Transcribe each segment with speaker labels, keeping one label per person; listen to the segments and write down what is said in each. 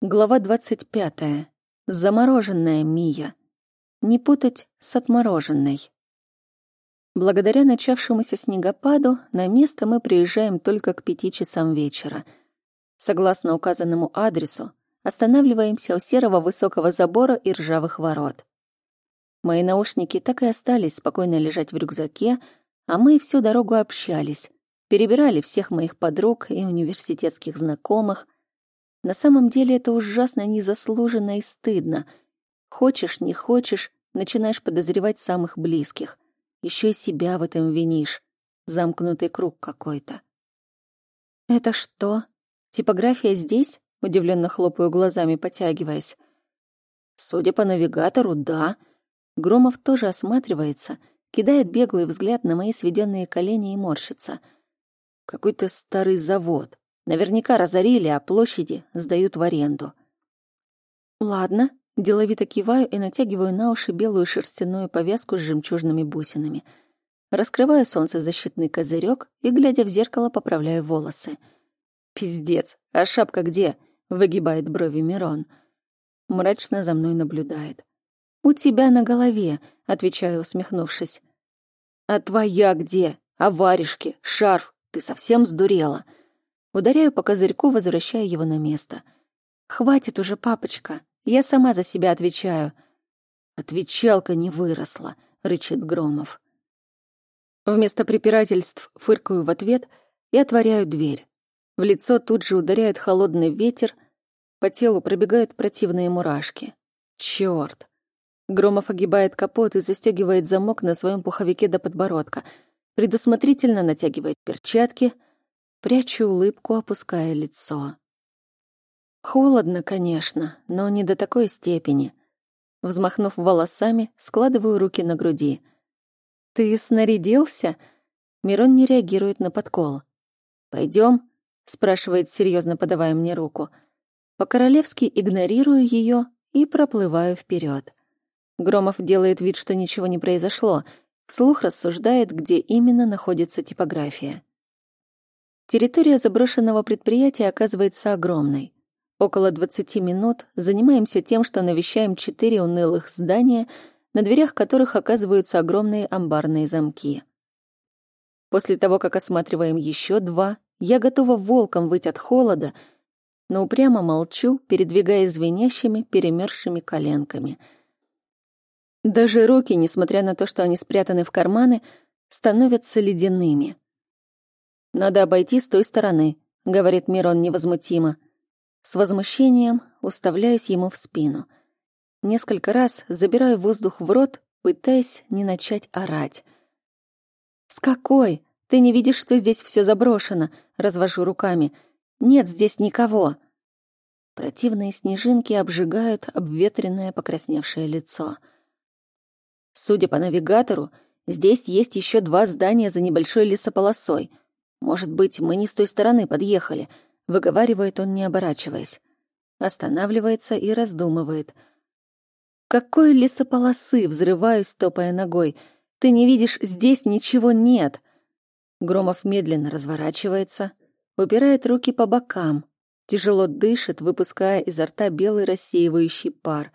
Speaker 1: Глава двадцать пятая. Замороженная Мия. Не путать с отмороженной. Благодаря начавшемуся снегопаду на место мы приезжаем только к пяти часам вечера. Согласно указанному адресу, останавливаемся у серого высокого забора и ржавых ворот. Мои наушники так и остались спокойно лежать в рюкзаке, а мы всю дорогу общались, перебирали всех моих подруг и университетских знакомых — на самом деле это ужасно незаслуженно и стыдно. Хочешь, не хочешь, начинаешь подозревать самых близких. Еще и себя в этом винишь. Замкнутый круг какой-то. «Это что? Типография здесь?» — удивленно хлопаю глазами, потягиваясь. «Судя по навигатору, да». Громов тоже осматривается, кидает беглый взгляд на мои сведенные колени и морщится. «Какой-то старый завод. Наверняка разорили, а площади сдают в аренду. Ладно, деловито киваю и натягиваю на уши белую шерстяную повязку с жемчужными бусинами. Раскрываю солнцезащитный козырек и, глядя в зеркало, поправляю волосы. «Пиздец! А шапка где?» — выгибает брови Мирон. Мрачно за мной наблюдает. «У тебя на голове», — отвечаю, усмехнувшись. «А твоя где? А варежки? Шарф? Ты совсем сдурела?» Ударяю по козырьку, возвращая его на место. «Хватит уже, папочка. Я сама за себя отвечаю». «Отвечалка не выросла», — рычит Громов. Вместо препирательств фыркаю в ответ и отворяю дверь. В лицо тут же ударяет холодный ветер, по телу пробегают противные мурашки. Чёрт! Громов огибает капот и застегивает замок на своем пуховике до подбородка, предусмотрительно натягивает перчатки — Прячу улыбку, опуская лицо. Холодно, конечно, но не до такой степени. Взмахнув волосами, складываю руки на груди. «Ты снарядился?» Мирон не реагирует на подкол. Пойдем? спрашивает серьезно, подавая мне руку. По-королевски игнорирую ее и проплываю вперед. Громов делает вид, что ничего не произошло, вслух рассуждает, где именно находится типография. Территория заброшенного предприятия оказывается огромной. Около 20 минут занимаемся тем, что навещаем четыре унылых здания, на дверях которых оказываются огромные амбарные замки. После того, как осматриваем еще два, я готова волком выть от холода, но упрямо молчу, передвигая звенящими, перемерзшими коленками. Даже руки, несмотря на то, что они спрятаны в карманы, становятся ледяными — надо обойти с той стороны, говорит Мирон невозмутимо. С возмущением уставляюсь ему в спину. Несколько раз забираю воздух в рот, пытаясь не начать орать. «С какой? Ты не видишь, что здесь все заброшено?» Развожу руками. «Нет здесь никого!» Противные снежинки обжигают обветренное покрасневшее лицо. Судя по навигатору, здесь есть еще два здания за небольшой лесополосой — «Может быть, мы не с той стороны подъехали», — выговаривает он, не оборачиваясь. Останавливается и раздумывает. «Какой лесополосы?» — взрываюсь, топая ногой. «Ты не видишь, здесь ничего нет!» Громов медленно разворачивается, упирает руки по бокам, тяжело дышит, выпуская изо рта белый рассеивающий пар.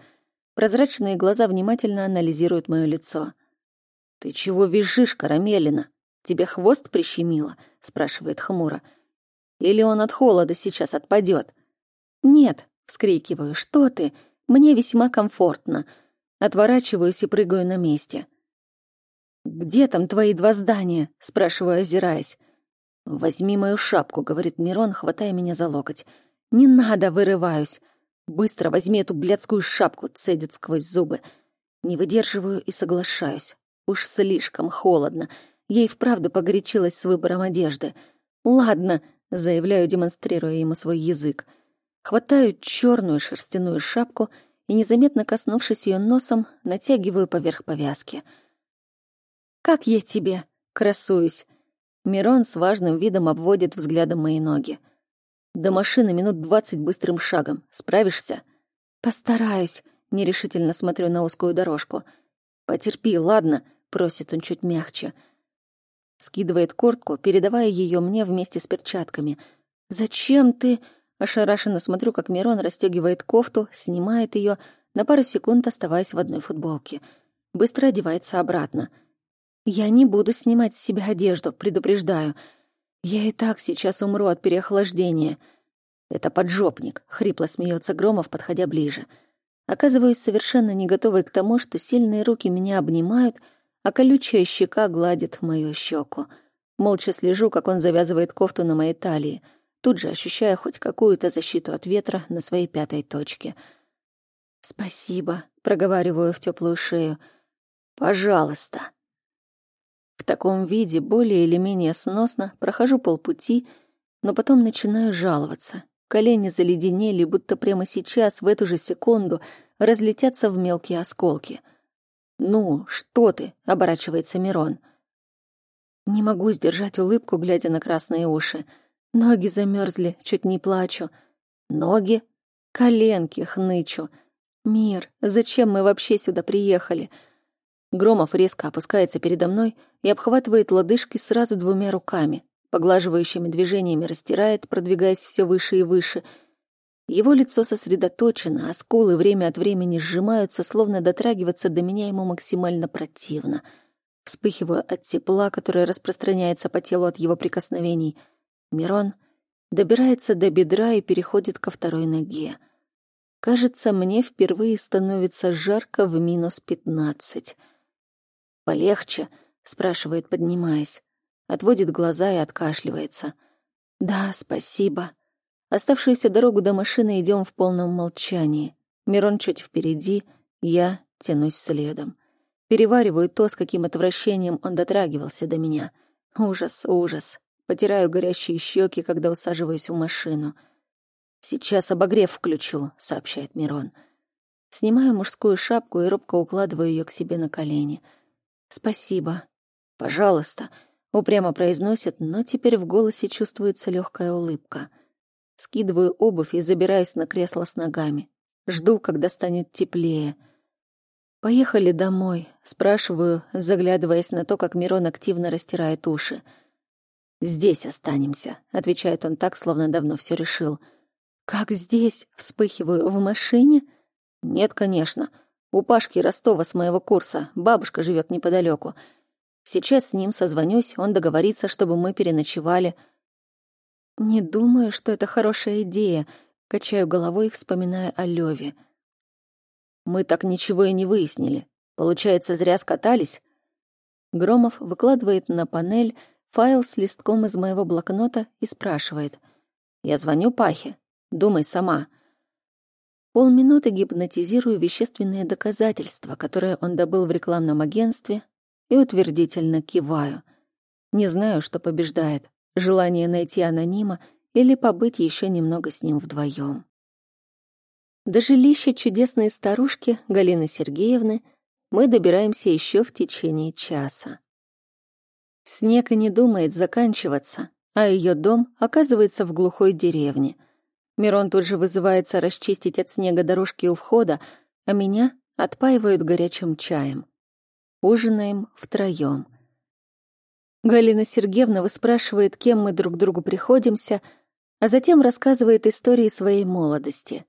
Speaker 1: Прозрачные глаза внимательно анализируют мое лицо. «Ты чего визжишь, Карамелина? Тебе хвост прищемило?» спрашивает хмуро. Или он от холода сейчас отпадет? Нет, вскрикиваю. Что ты? Мне весьма комфортно. Отворачиваюсь и прыгаю на месте. Где там твои два здания? спрашиваю, озираясь. Возьми мою шапку, говорит Мирон, хватая меня за локоть. Не надо, вырываюсь. Быстро возьми эту блядскую шапку, цедит сквозь зубы. Не выдерживаю и соглашаюсь. Уж слишком холодно. Ей вправду погорячилась с выбором одежды. «Ладно», — заявляю, демонстрируя ему свой язык. Хватаю черную шерстяную шапку и, незаметно коснувшись ее носом, натягиваю поверх повязки. «Как я тебе?» — красуюсь. Мирон с важным видом обводит взглядом мои ноги. «До машины минут двадцать быстрым шагом. Справишься?» «Постараюсь», — нерешительно смотрю на узкую дорожку. «Потерпи, ладно?» — просит он чуть мягче. Скидывает куртку, передавая ее мне вместе с перчатками. «Зачем ты?» — Ошарашенно смотрю, как Мирон расстегивает кофту, снимает ее, на пару секунд оставаясь в одной футболке. Быстро одевается обратно. «Я не буду снимать с себя одежду, предупреждаю. Я и так сейчас умру от переохлаждения». «Это поджопник», — хрипло смеется Громов, подходя ближе. Оказываюсь совершенно не готовой к тому, что сильные руки меня обнимают, а колючая щека гладит мою щеку. Молча слежу, как он завязывает кофту на моей талии — тут же ощущая хоть какую-то защиту от ветра на своей пятой точке. «Спасибо», — проговариваю в теплую шею. «Пожалуйста». В таком виде, более или менее сносно, прохожу полпути, но потом начинаю жаловаться. Колени заледенели, будто прямо сейчас, в эту же секунду, разлетятся в мелкие осколки. «Ну, что ты?» — оборачивается Мирон. Не могу сдержать улыбку, глядя на красные уши — Ноги замерзли, чуть не плачу. Ноги? Коленки хнычу. Мир, зачем мы вообще сюда приехали? Громов резко опускается передо мной и обхватывает лодыжки сразу двумя руками. Поглаживающими движениями растирает, продвигаясь все выше и выше. Его лицо сосредоточено, а скулы время от времени сжимаются, словно дотрагиваться до меня ему максимально противно. Вспыхиваю от тепла, которое распространяется по телу от его прикосновений — Мирон добирается до бедра и переходит ко второй ноге. Кажется, мне впервые становится жарко в минус пятнадцать. «Полегче?» — спрашивает, поднимаясь. Отводит глаза и откашливается. «Да, спасибо». Оставшуюся дорогу до машины идем в полном молчании. Мирон чуть впереди, я тянусь следом. Перевариваю то, с каким отвращением он дотрагивался до меня. Ужас, ужас. Потираю горящие щеки, когда усаживаюсь в машину. «Сейчас обогрев включу», — сообщает Мирон. Снимаю мужскую шапку и робко укладываю ее к себе на колени. «Спасибо». «Пожалуйста», — упрямо произносит, но теперь в голосе чувствуется легкая улыбка. Скидываю обувь и забираюсь на кресло с ногами. Жду, когда станет теплее. «Поехали домой», — спрашиваю, заглядываясь на то, как Мирон активно растирает уши. «Здесь останемся», — отвечает он так, словно давно все решил. «Как здесь?» — вспыхиваю. «В машине?» «Нет, конечно. У Пашки Ростова с моего курса. Бабушка живет неподалеку. Сейчас с ним созвонюсь, он договорится, чтобы мы переночевали». «Не думаю, что это хорошая идея», — качаю головой, вспоминая о Леве. «Мы так ничего и не выяснили. Получается, зря скатались?» Громов выкладывает на панель файл с листком из моего блокнота и спрашивает. «Я звоню Пахе. Думай сама». Полминуты гипнотизирую вещественные доказательства, которые он добыл в рекламном агентстве, и утвердительно киваю. Не знаю, что побеждает — желание найти анонима или побыть еще немного с ним вдвоем. До жилища чудесной старушки Галины Сергеевны мы добираемся еще в течение часа. Снег и не думает заканчиваться, а ее дом оказывается в глухой деревне. Мирон тут же вызывается расчистить от снега дорожки у входа, а меня отпаивают горячим чаем. Ужинаем втроем. Галина Сергеевна выспрашивает, кем мы друг другу приходимся, а затем рассказывает истории своей молодости.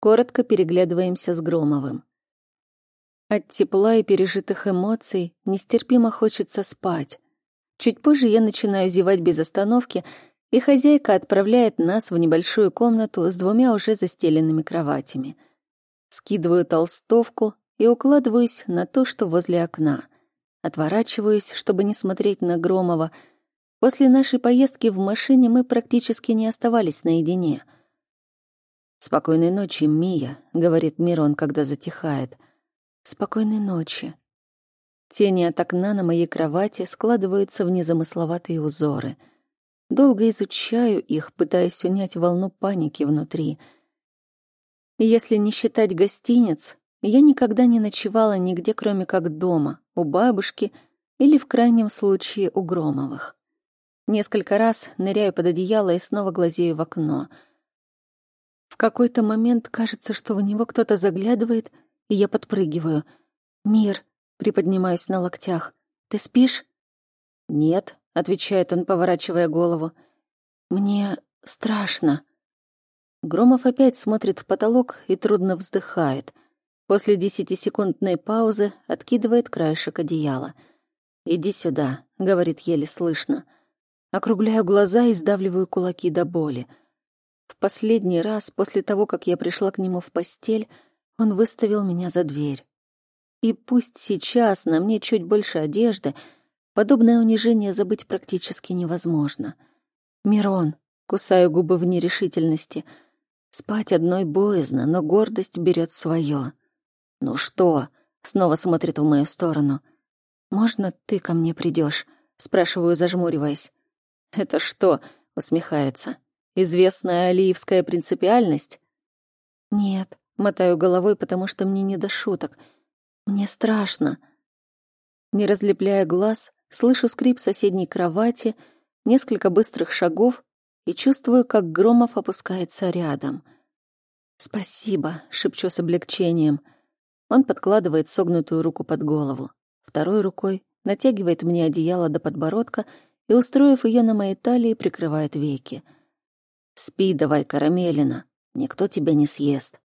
Speaker 1: Коротко переглядываемся с Громовым. От тепла и пережитых эмоций нестерпимо хочется спать. Чуть позже я начинаю зевать без остановки, и хозяйка отправляет нас в небольшую комнату с двумя уже застеленными кроватями. Скидываю толстовку и укладываюсь на то, что возле окна. Отворачиваюсь, чтобы не смотреть на Громова. После нашей поездки в машине мы практически не оставались наедине. «Спокойной ночи, Мия», — говорит Мирон, когда затихает. «Спокойной ночи», Тени от окна на моей кровати складываются в незамысловатые узоры. Долго изучаю их, пытаясь унять волну паники внутри. Если не считать гостиниц, я никогда не ночевала нигде, кроме как дома, у бабушки или, в крайнем случае, у Громовых. Несколько раз ныряю под одеяло и снова глазею в окно. В какой-то момент кажется, что в него кто-то заглядывает, и я подпрыгиваю. «Мир!» Приподнимаюсь на локтях. «Ты спишь?» «Нет», — отвечает он, поворачивая голову. «Мне страшно». Громов опять смотрит в потолок и трудно вздыхает. После десятисекундной паузы откидывает краешек одеяла. «Иди сюда», — говорит еле слышно. Округляю глаза и сдавливаю кулаки до боли. В последний раз, после того, как я пришла к нему в постель, он выставил меня за дверь. И пусть сейчас на мне чуть больше одежды, подобное унижение забыть практически невозможно. «Мирон», — кусаю губы в нерешительности — Спать одной боязно, но гордость берет свое. «Ну что?» — снова смотрит в мою сторону. «Можно ты ко мне придешь? спрашиваю, зажмуриваясь. «Это что?» — усмехается. «Известная алиевская принципиальность?» «Нет», — мотаю головой, потому что мне не до шуток. «Мне страшно». Не разлепляя глаз, слышу скрип соседней кровати, несколько быстрых шагов и чувствую, как Громов опускается рядом. «Спасибо», — шепчу с облегчением. Он подкладывает согнутую руку под голову. Второй рукой натягивает мне одеяло до подбородка и, устроив ее на моей талии, прикрывает веки. «Спи давай, Карамелина, никто тебя не съест».